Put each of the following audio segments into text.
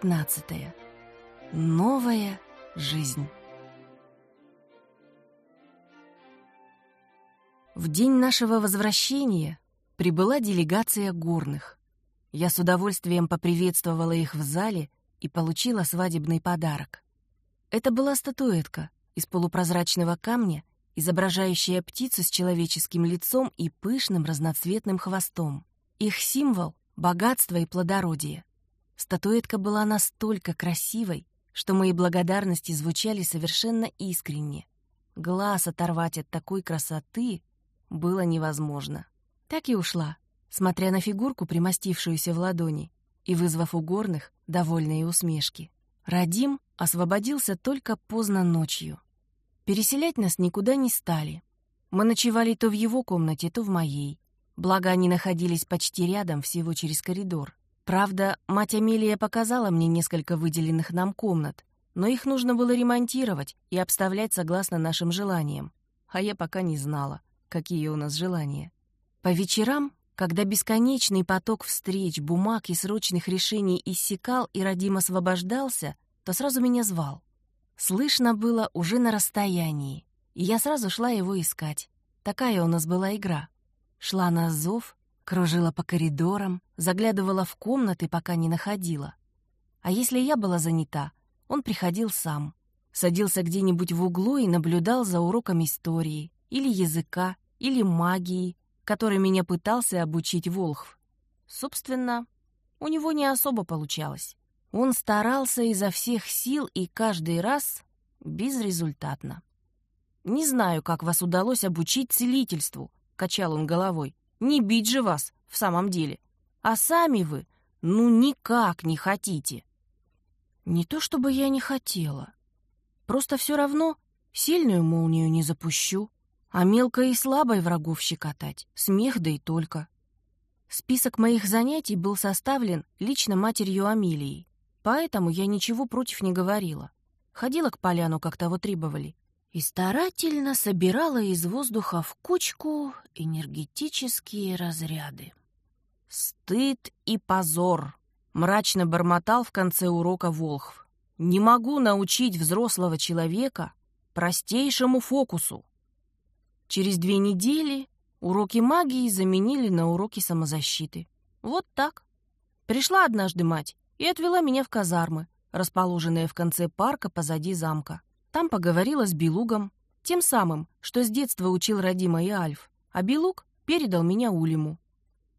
15. Новая жизнь. В день нашего возвращения прибыла делегация горных. Я с удовольствием поприветствовала их в зале и получила свадебный подарок. Это была статуэтка из полупрозрачного камня, изображающая птицу с человеческим лицом и пышным разноцветным хвостом. Их символ — богатство и плодородие. Статуэтка была настолько красивой, что мои благодарности звучали совершенно искренне. Глаз оторвать от такой красоты было невозможно. Так и ушла, смотря на фигурку, примостившуюся в ладони, и вызвав у горных довольные усмешки. Радим освободился только поздно ночью. Переселять нас никуда не стали. Мы ночевали то в его комнате, то в моей. Благо, они находились почти рядом, всего через коридор. Правда, мать Амелия показала мне несколько выделенных нам комнат, но их нужно было ремонтировать и обставлять согласно нашим желаниям. А я пока не знала, какие у нас желания. По вечерам, когда бесконечный поток встреч, бумаг и срочных решений иссякал и Радим освобождался, то сразу меня звал. Слышно было уже на расстоянии, и я сразу шла его искать. Такая у нас была игра. Шла на зов, Кружила по коридорам, заглядывала в комнаты, пока не находила. А если я была занята, он приходил сам. Садился где-нибудь в углу и наблюдал за уроком истории, или языка, или магии, которой меня пытался обучить Волхв. Собственно, у него не особо получалось. Он старался изо всех сил и каждый раз безрезультатно. «Не знаю, как вас удалось обучить целительству», — качал он головой. Не бить же вас в самом деле. А сами вы, ну, никак не хотите. Не то чтобы я не хотела. Просто все равно сильную молнию не запущу, а мелкой и слабой врагов щекотать, смех да и только. Список моих занятий был составлен лично матерью Амилии, поэтому я ничего против не говорила. Ходила к поляну, как того требовали, и старательно собирала из воздуха в кучку энергетические разряды. «Стыд и позор!» — мрачно бормотал в конце урока Волхв. «Не могу научить взрослого человека простейшему фокусу». Через две недели уроки магии заменили на уроки самозащиты. Вот так. Пришла однажды мать и отвела меня в казармы, расположенные в конце парка позади замка. Там поговорила с Белугом, тем самым, что с детства учил Радима и Альф, а Белуг передал меня Улиму.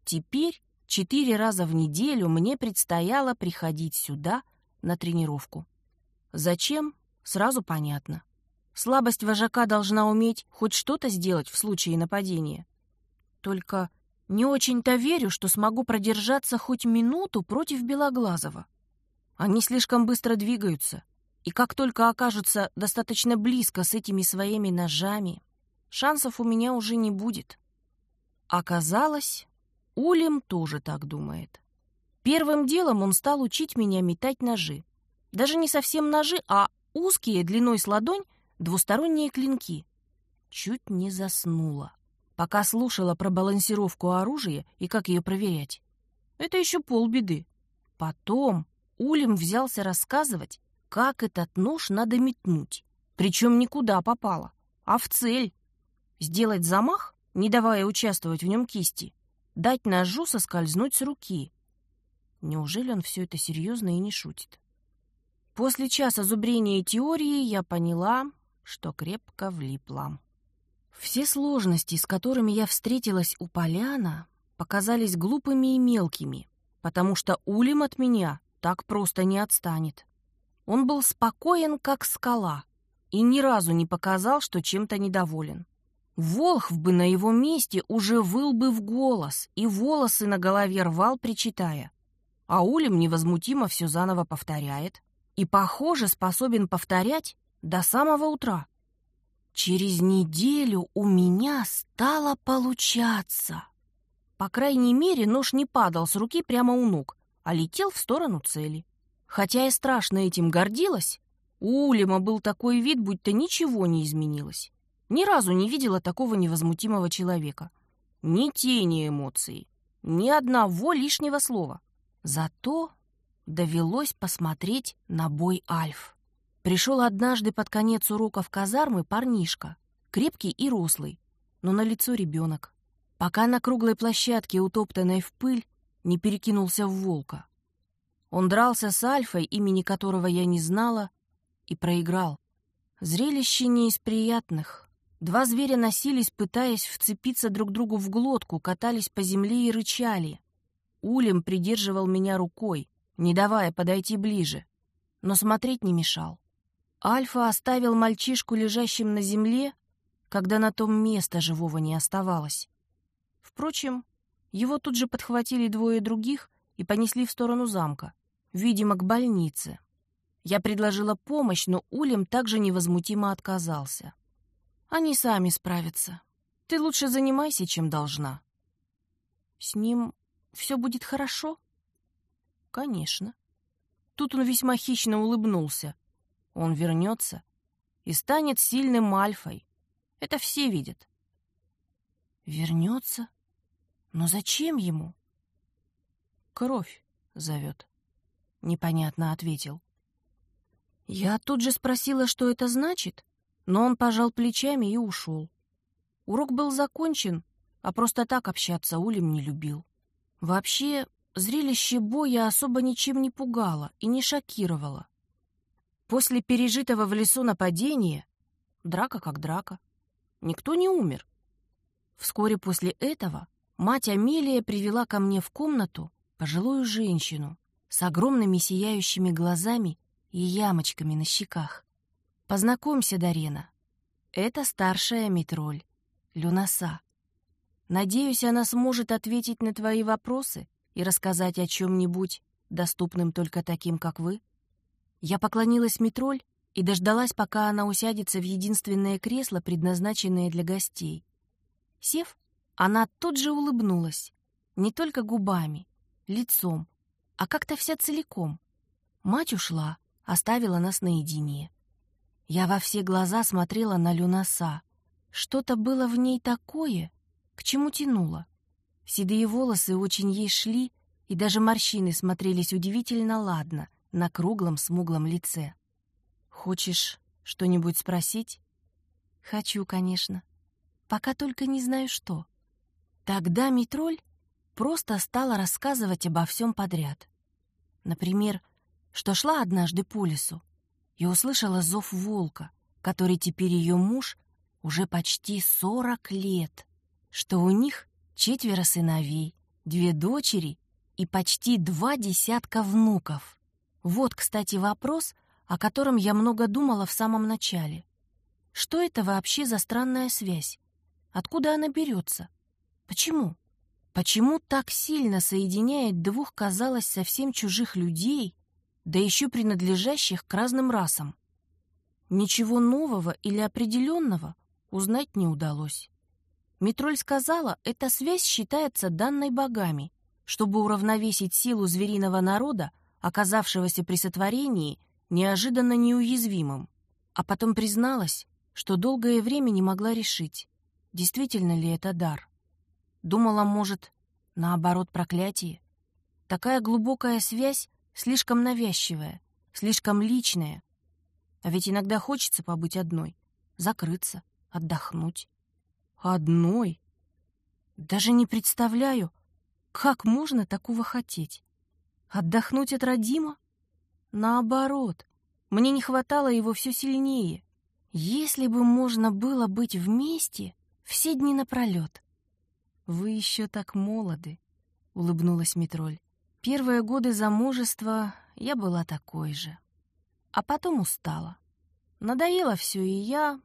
Теперь четыре раза в неделю мне предстояло приходить сюда на тренировку. Зачем? Сразу понятно. Слабость вожака должна уметь хоть что-то сделать в случае нападения. Только не очень-то верю, что смогу продержаться хоть минуту против Белоглазого. Они слишком быстро двигаются, и как только окажутся достаточно близко с этими своими ножами, шансов у меня уже не будет. Оказалось, Улем тоже так думает. Первым делом он стал учить меня метать ножи. Даже не совсем ножи, а узкие, длиной с ладонь, двусторонние клинки. Чуть не заснула, пока слушала про балансировку оружия и как ее проверять. Это еще полбеды. Потом Улем взялся рассказывать, как этот нож надо метнуть. Причем никуда попало, а в цель. Сделать замах, не давая участвовать в нем кисти. Дать ножу соскользнуть с руки. Неужели он все это серьезно и не шутит? После часа зубрения теории я поняла, что крепко влипла. Все сложности, с которыми я встретилась у поляна, показались глупыми и мелкими, потому что Улим от меня так просто не отстанет. Он был спокоен, как скала, и ни разу не показал, что чем-то недоволен. Волхв бы на его месте уже выл бы в голос и волосы на голове рвал, причитая. А Улем невозмутимо все заново повторяет. И, похоже, способен повторять до самого утра. Через неделю у меня стало получаться. По крайней мере, нож не падал с руки прямо у ног, а летел в сторону цели. Хотя я страшно этим гордилась, у Улима был такой вид, будто ничего не изменилось. Ни разу не видела такого невозмутимого человека. Ни тени эмоций, ни одного лишнего слова. Зато довелось посмотреть на бой Альф. Пришел однажды под конец уроков казармы парнишка, крепкий и рослый, но на лицо ребенок. Пока на круглой площадке, утоптанной в пыль, не перекинулся в волка. Он дрался с Альфой, имени которого я не знала, и проиграл. Зрелище не из приятных. Два зверя носились, пытаясь вцепиться друг другу в глотку, катались по земле и рычали. Улем придерживал меня рукой, не давая подойти ближе, но смотреть не мешал. Альфа оставил мальчишку лежащим на земле, когда на том места живого не оставалось. Впрочем, его тут же подхватили двое других и понесли в сторону замка видимо, к больнице. Я предложила помощь, но Улем также невозмутимо отказался. Они сами справятся. Ты лучше занимайся, чем должна. С ним все будет хорошо? Конечно. Тут он весьма хищно улыбнулся. Он вернется и станет сильным альфой. Это все видят. Вернется? Но зачем ему? Кровь зовет. — непонятно ответил. Я тут же спросила, что это значит, но он пожал плечами и ушел. Урок был закончен, а просто так общаться Улем не любил. Вообще, зрелище боя особо ничем не пугало и не шокировало. После пережитого в лесу нападения драка как драка. Никто не умер. Вскоре после этого мать Амелия привела ко мне в комнату пожилую женщину, с огромными сияющими глазами и ямочками на щеках. Познакомься, Дарена. Это старшая Митроль, Люнаса. Надеюсь, она сможет ответить на твои вопросы и рассказать о чем-нибудь, доступным только таким, как вы. Я поклонилась Митроль и дождалась, пока она усядется в единственное кресло, предназначенное для гостей. Сев, она тут же улыбнулась, не только губами, лицом, а как-то вся целиком. Мать ушла, оставила нас наедине. Я во все глаза смотрела на Люнаса. Что-то было в ней такое, к чему тянуло. Седые волосы очень ей шли, и даже морщины смотрелись удивительно ладно на круглом смуглом лице. «Хочешь что-нибудь спросить?» «Хочу, конечно. Пока только не знаю что». Тогда Митроль просто стала рассказывать обо всем подряд. Например, что шла однажды по лесу и услышала зов волка, который теперь ее муж уже почти сорок лет, что у них четверо сыновей, две дочери и почти два десятка внуков. Вот, кстати, вопрос, о котором я много думала в самом начале. Что это вообще за странная связь? Откуда она берется? Почему? Почему так сильно соединяет двух, казалось, совсем чужих людей, да еще принадлежащих к разным расам? Ничего нового или определенного узнать не удалось. Митроль сказала, эта связь считается данной богами, чтобы уравновесить силу звериного народа, оказавшегося при сотворении неожиданно неуязвимым. А потом призналась, что долгое время не могла решить, действительно ли это дар. Думала, может, наоборот, проклятие. Такая глубокая связь слишком навязчивая, слишком личная. А ведь иногда хочется побыть одной, закрыться, отдохнуть. Одной? Даже не представляю, как можно такого хотеть. Отдохнуть от Родима? Наоборот, мне не хватало его все сильнее. Если бы можно было быть вместе все дни напролет. «Вы еще так молоды», — улыбнулась Митроль. «Первые годы замужества я была такой же. А потом устала. Надоело все, и я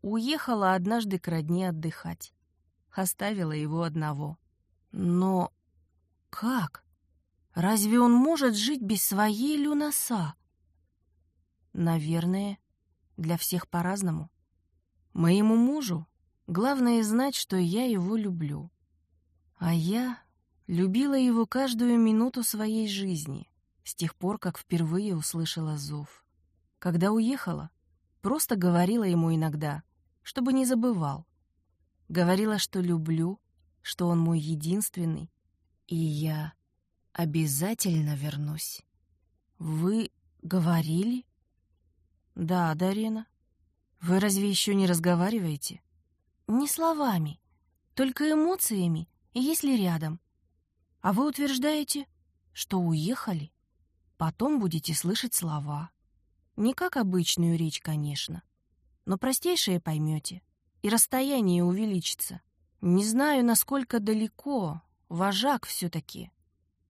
уехала однажды к родне отдыхать. Оставила его одного. Но как? Разве он может жить без своей люноса? Наверное, для всех по-разному. Моему мужу Главное знать, что я его люблю. А я любила его каждую минуту своей жизни, с тех пор, как впервые услышала зов. Когда уехала, просто говорила ему иногда, чтобы не забывал. Говорила, что люблю, что он мой единственный, и я обязательно вернусь. Вы говорили? Да, Дарина. Вы разве еще не разговариваете? Не словами, только эмоциями, если рядом. А вы утверждаете, что уехали? Потом будете слышать слова. Не как обычную речь, конечно, но простейшее поймете, и расстояние увеличится. Не знаю, насколько далеко, вожак все-таки.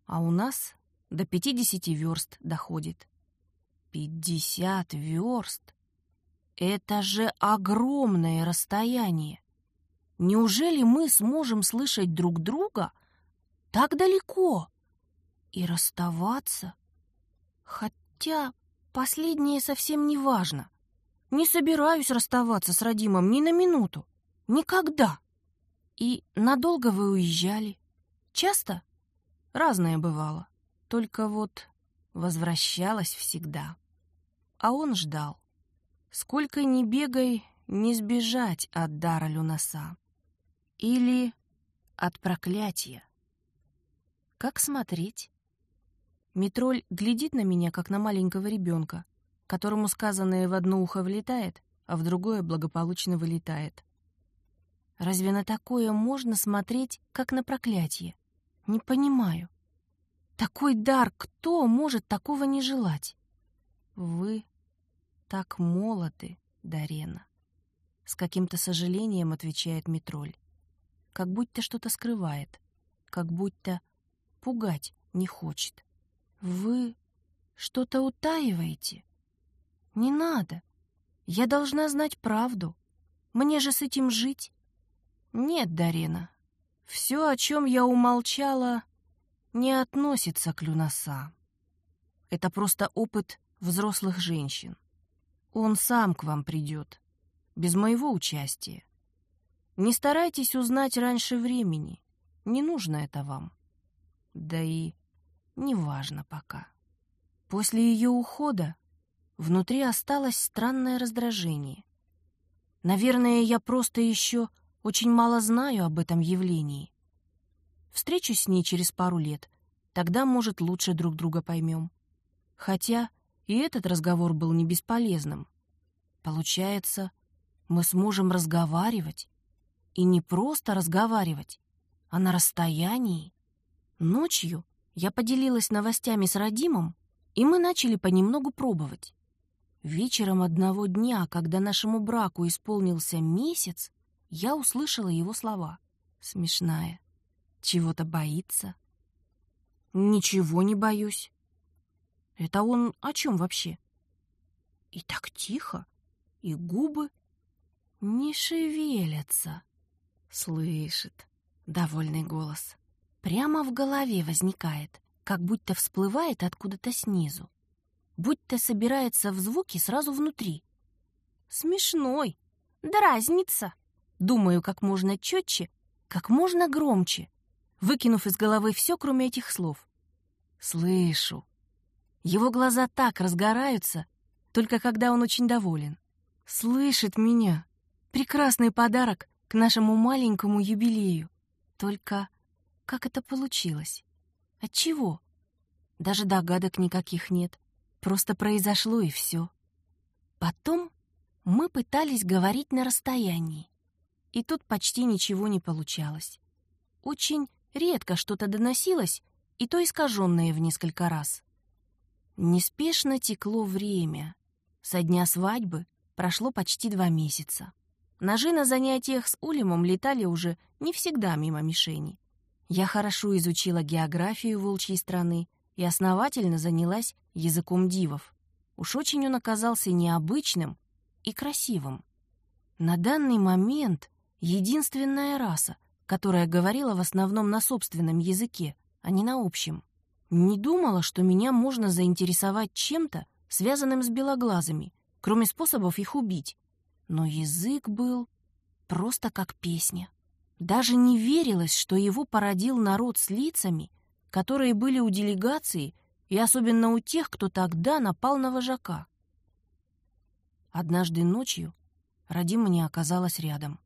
А у нас до пятидесяти верст доходит. Пятьдесят верст? Это же огромное расстояние. Неужели мы сможем слышать друг друга так далеко и расставаться? Хотя последнее совсем не важно. Не собираюсь расставаться с Радимом ни на минуту. Никогда. И надолго вы уезжали? Часто? Разное бывало. Только вот возвращалась всегда. А он ждал. Сколько ни бегай, не сбежать от дара Люнаса. Или от проклятия. Как смотреть? Метроль глядит на меня, как на маленького ребенка, которому сказанное в одно ухо влетает, а в другое благополучно вылетает. Разве на такое можно смотреть, как на проклятие? Не понимаю. Такой дар, кто может такого не желать? Вы так молоды, Дарена. С каким-то сожалением отвечает Метроль. Как будто что-то скрывает, как будто пугать не хочет. Вы что-то утаиваете? Не надо. Я должна знать правду. Мне же с этим жить. Нет, Дарина, все, о чем я умолчала, не относится к Люноса. Это просто опыт взрослых женщин. Он сам к вам придет, без моего участия. Не старайтесь узнать раньше времени. Не нужно это вам. Да и неважно пока. После ее ухода внутри осталось странное раздражение. Наверное, я просто еще очень мало знаю об этом явлении. Встречусь с ней через пару лет, тогда, может, лучше друг друга поймем. Хотя и этот разговор был не бесполезным. Получается, мы сможем разговаривать. И не просто разговаривать, а на расстоянии. Ночью я поделилась новостями с Радимом, и мы начали понемногу пробовать. Вечером одного дня, когда нашему браку исполнился месяц, я услышала его слова. Смешная. Чего-то боится. Ничего не боюсь. Это он о чем вообще? И так тихо, и губы не шевелятся. Слышит довольный голос. Прямо в голове возникает, как будто всплывает откуда-то снизу. Будто собирается в звуки сразу внутри. Смешной, дразнится. Думаю, как можно четче, как можно громче, выкинув из головы все, кроме этих слов. Слышу. Его глаза так разгораются, только когда он очень доволен. Слышит меня. Прекрасный подарок к нашему маленькому юбилею. Только как это получилось? От чего? Даже догадок никаких нет. Просто произошло и все. Потом мы пытались говорить на расстоянии и тут почти ничего не получалось. Очень редко что-то доносилось, и то искаженное в несколько раз. Неспешно текло время. Со дня свадьбы прошло почти два месяца. Ножи на занятиях с Улемом летали уже не всегда мимо мишени. Я хорошо изучила географию волчьей страны и основательно занялась языком дивов. Уж очень он оказался необычным и красивым. На данный момент единственная раса, которая говорила в основном на собственном языке, а не на общем. Не думала, что меня можно заинтересовать чем-то, связанным с белоглазыми, кроме способов их убить. Но язык был просто как песня. Даже не верилось, что его породил народ с лицами, которые были у делегации и особенно у тех, кто тогда напал на вожака. Однажды ночью Радима не оказалась рядом.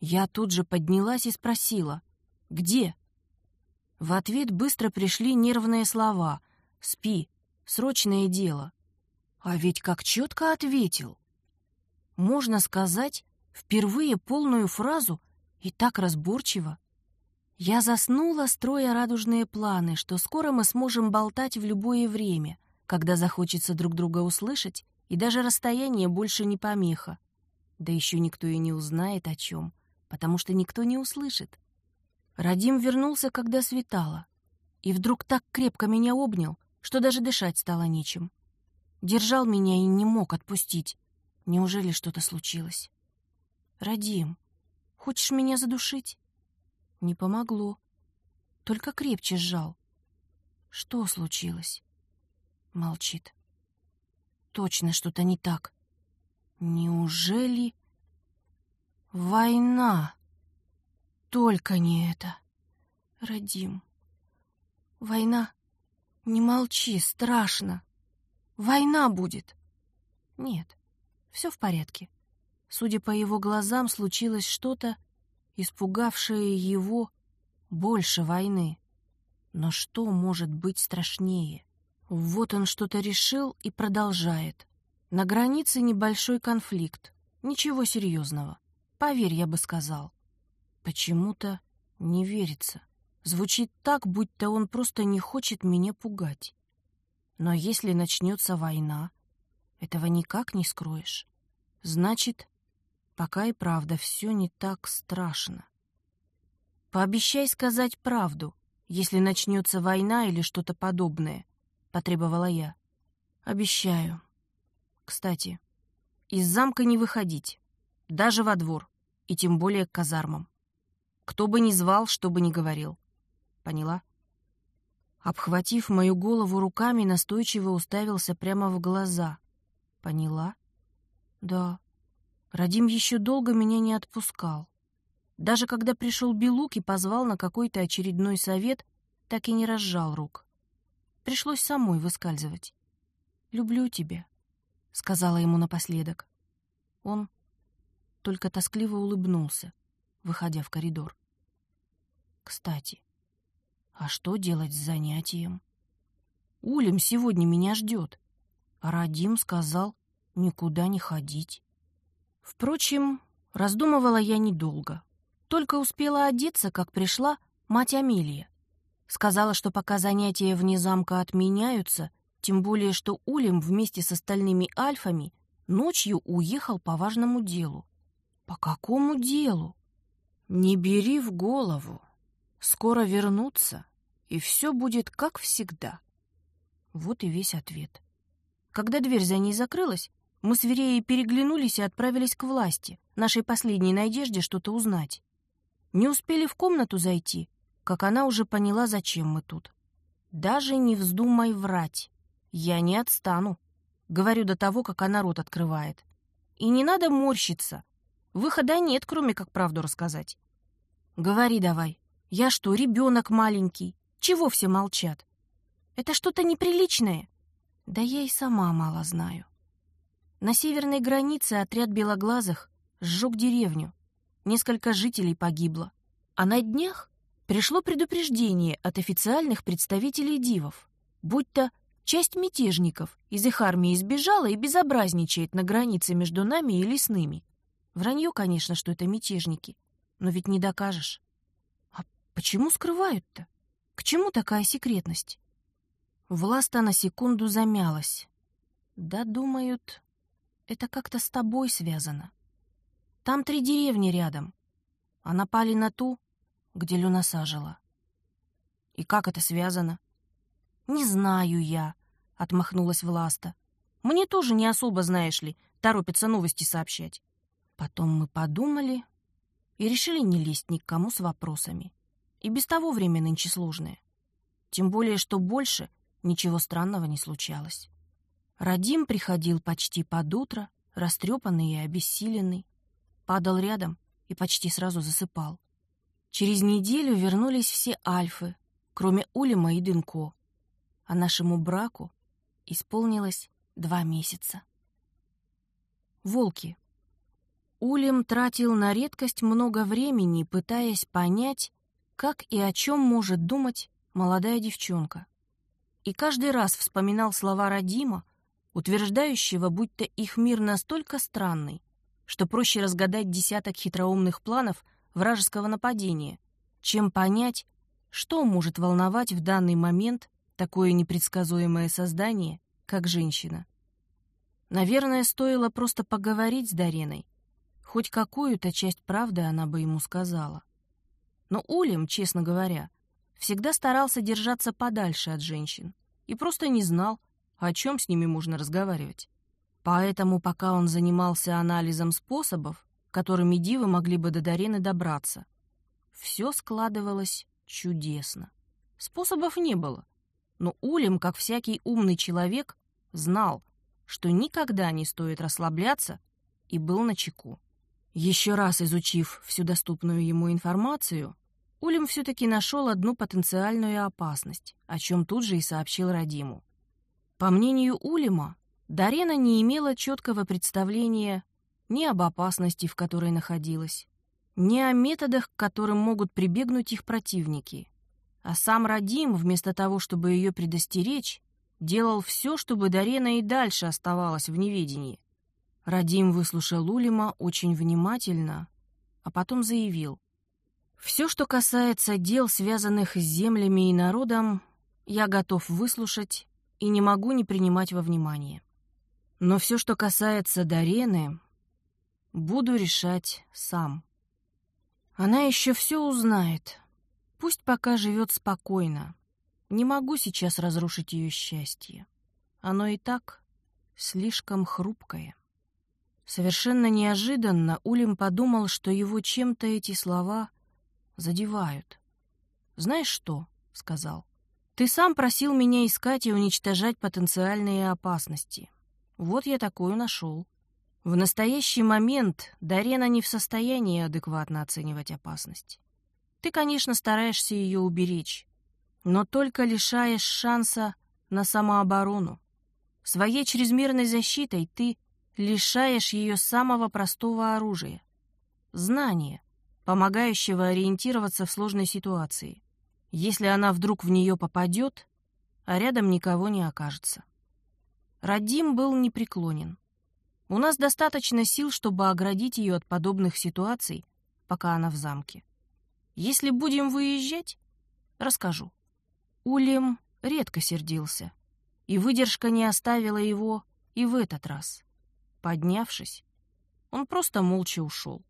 Я тут же поднялась и спросила, где? В ответ быстро пришли нервные слова «Спи, срочное дело». А ведь как четко ответил. Можно сказать, впервые полную фразу и так разборчиво. Я заснула, строя радужные планы, что скоро мы сможем болтать в любое время, когда захочется друг друга услышать, и даже расстояние больше не помеха. Да еще никто и не узнает о чем, потому что никто не услышит. Радим вернулся, когда светало, и вдруг так крепко меня обнял, что даже дышать стало нечем. Держал меня и не мог отпустить. Неужели что-то случилось? «Радим, хочешь меня задушить?» Не помогло. Только крепче сжал. Что случилось? Молчит. Точно что-то не так. Неужели... Война? Только не это. Радим. Война? Не молчи, страшно. Война будет. Нет, все в порядке. Судя по его глазам, случилось что-то, испугавшее его больше войны. Но что может быть страшнее? Вот он что-то решил и продолжает. На границе небольшой конфликт. Ничего серьезного. Поверь, я бы сказал. Почему-то не верится. Звучит так, будто он просто не хочет меня пугать. Но если начнется война, этого никак не скроешь. Значит, Пока и правда все не так страшно. «Пообещай сказать правду, если начнется война или что-то подобное», — потребовала я. «Обещаю. Кстати, из замка не выходить, даже во двор, и тем более к казармам. Кто бы ни звал, что бы ни говорил. Поняла?» Обхватив мою голову руками, настойчиво уставился прямо в глаза. «Поняла?» «Да», Радим еще долго меня не отпускал. Даже когда пришел Белук и позвал на какой-то очередной совет, так и не разжал рук. Пришлось самой выскальзывать. «Люблю тебя», — сказала ему напоследок. Он только тоскливо улыбнулся, выходя в коридор. «Кстати, а что делать с занятием? Улем сегодня меня ждет, а Радим сказал никуда не ходить». Впрочем, раздумывала я недолго. Только успела одеться, как пришла мать Амелия. Сказала, что пока занятия вне замка отменяются, тем более что Улем вместе с остальными альфами ночью уехал по важному делу. По какому делу? Не бери в голову. Скоро вернутся, и все будет как всегда. Вот и весь ответ. Когда дверь за ней закрылась, мы с Вереей переглянулись и отправились к власти, нашей последней надежде что-то узнать. Не успели в комнату зайти, как она уже поняла, зачем мы тут. Даже не вздумай врать. Я не отстану. Говорю до того, как она рот открывает. И не надо морщиться. Выхода нет, кроме как правду рассказать. Говори давай. Я что, ребенок маленький? Чего все молчат? Это что-то неприличное? Да я и сама мало знаю. На северной границе отряд белоглазых сжег деревню. Несколько жителей погибло. А на днях пришло предупреждение от официальных представителей дивов, будто часть мятежников из их армии сбежала и безобразничает на границе между нами и лесными. Вранье, конечно, что это мятежники, но ведь не докажешь. А почему скрывают-то? К чему такая секретность? Власта на секунду замялась. Да, думают, это как-то с тобой связано. Там три деревни рядом, а напали на ту, где Люна сажила. И как это связано? Не знаю я, отмахнулась Власта. Мне тоже не особо, знаешь ли, торопятся новости сообщать. Потом мы подумали и решили не лезть ни к кому с вопросами. И без того время нынче сложное. Тем более, что больше ничего странного не случалось. Радим приходил почти под утро, растрепанный и обессиленный. Падал рядом и почти сразу засыпал. Через неделю вернулись все альфы, кроме Улима и Дынко. А нашему браку исполнилось два месяца. Волки. Улим тратил на редкость много времени, пытаясь понять, как и о чем может думать молодая девчонка. И каждый раз вспоминал слова Радима, утверждающего, будто их мир настолько странный, что проще разгадать десяток хитроумных планов вражеского нападения, чем понять, что может волновать в данный момент такое непредсказуемое создание, как женщина. Наверное, стоило просто поговорить с Дариной. Хоть какую-то часть правды она бы ему сказала. Но Улем, честно говоря, всегда старался держаться подальше от женщин и просто не знал, о чем с ними можно разговаривать. Поэтому, пока он занимался анализом способов, которыми дивы могли бы до Дарины добраться, все складывалось чудесно. Способов не было, но Улем, как всякий умный человек, знал, что никогда не стоит расслабляться и был на чеку. Еще раз изучив всю доступную ему информацию, Улем все-таки нашел одну потенциальную опасность, о чем тут же и сообщил Радиму. По мнению Улема, Дарена не имела четкого представления ни об опасности, в которой находилась, ни о методах, к которым могут прибегнуть их противники. А сам Радим, вместо того, чтобы ее предостеречь, делал все, чтобы Дарена и дальше оставалась в неведении. Радим выслушал Улима очень внимательно, а потом заявил. «Все, что касается дел, связанных с землями и народом, я готов выслушать и не могу не принимать во внимание. Но все, что касается Дарены, буду решать сам. Она еще все узнает. Пусть пока живет спокойно. Не могу сейчас разрушить ее счастье. Оно и так слишком хрупкое. Совершенно неожиданно Улим подумал, что его чем-то эти слова задевают. «Знаешь что?» — сказал. «Ты сам просил меня искать и уничтожать потенциальные опасности. Вот я такую нашел. В настоящий момент Дарена не в состоянии адекватно оценивать опасность. Ты, конечно, стараешься ее уберечь, но только лишаешь шанса на самооборону. Своей чрезмерной защитой ты лишаешь ее самого простого оружия — знания, помогающего ориентироваться в сложной ситуации. Если она вдруг в нее попадет, а рядом никого не окажется. Радим был непреклонен. У нас достаточно сил, чтобы оградить ее от подобных ситуаций, пока она в замке. Если будем выезжать, расскажу. Улем редко сердился, и выдержка не оставила его и в этот раз. Поднявшись, он просто молча ушел.